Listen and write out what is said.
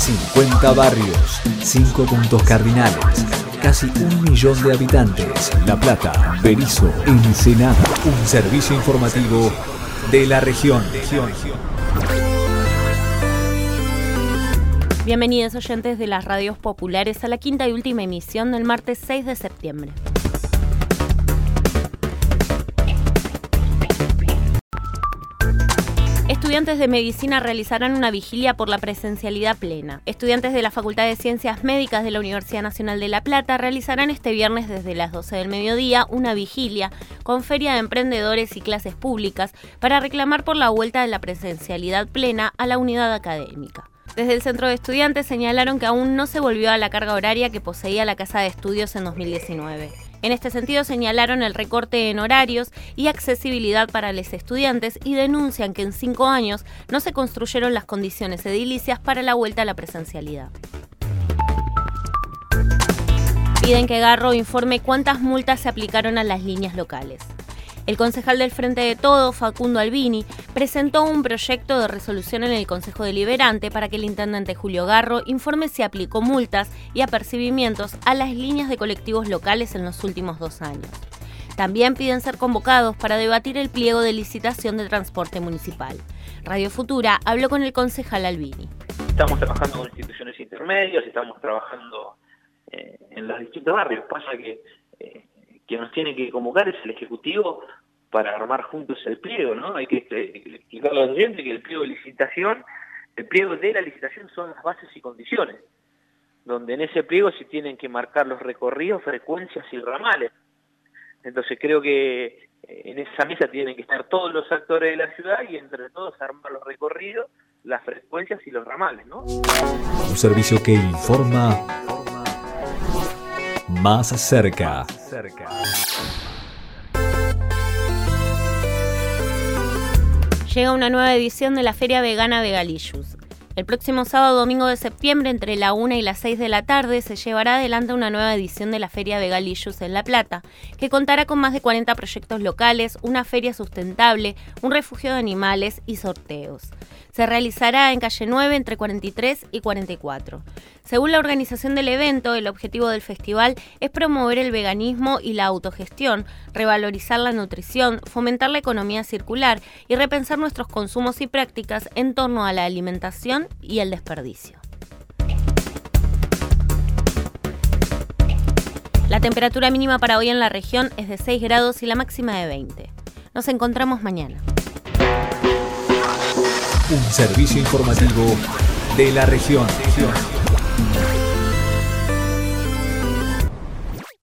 50 barrios, 5 puntos cardinales, casi un millón de habitantes. La Plata, Berizo, Ensenada. Un servicio informativo de la región. Bienvenidos oyentes de las radios populares a la quinta y última emisión del martes 6 de septiembre. Estudiantes de medicina realizarán una vigilia por la presencialidad plena. Estudiantes de la Facultad de Ciencias Médicas de la Universidad Nacional de La Plata realizarán este viernes desde las 12 del mediodía una vigilia con feria de emprendedores y clases públicas para reclamar por la vuelta de la presencialidad plena a la unidad académica. Desde el centro de estudiantes señalaron que aún no se volvió a la carga horaria que poseía la Casa de Estudios en 2019. En este sentido señalaron el recorte en horarios y accesibilidad para los estudiantes y denuncian que en cinco años no se construyeron las condiciones edilicias para la vuelta a la presencialidad. Piden que Garro informe cuántas multas se aplicaron a las líneas locales. El concejal del Frente de Todo, Facundo Albini, presentó un proyecto de resolución en el Consejo Deliberante para que el intendente Julio Garro informe si aplicó multas y apercibimientos a las líneas de colectivos locales en los últimos dos años. También piden ser convocados para debatir el pliego de licitación de transporte municipal. Radio Futura habló con el concejal Albini. Estamos trabajando con instituciones intermedias, estamos trabajando eh, en los distintos barrios. Pasa que eh, quien nos tiene que convocar es el Ejecutivo para armar juntos el pliego, ¿no? Hay que este, explicarle al oyente que el pliego de licitación, el pliego de la licitación son las bases y condiciones, donde en ese pliego se tienen que marcar los recorridos, frecuencias y ramales. Entonces creo que eh, en esa mesa tienen que estar todos los actores de la ciudad y entre todos armar los recorridos, las frecuencias y los ramales, ¿no? Un servicio que informa más cerca. Llega una nueva edición de la Feria Vegana Vegalicious. El próximo sábado domingo de septiembre, entre la 1 y las 6 de la tarde, se llevará adelante una nueva edición de la Feria Vegalicious en La Plata, que contará con más de 40 proyectos locales, una feria sustentable, un refugio de animales y sorteos. Se realizará en calle 9 entre 43 y 44. Según la organización del evento, el objetivo del festival es promover el veganismo y la autogestión, revalorizar la nutrición, fomentar la economía circular y repensar nuestros consumos y prácticas en torno a la alimentación y el desperdicio. La temperatura mínima para hoy en la región es de 6 grados y la máxima de 20. Nos encontramos mañana. Un servicio informativo de la región.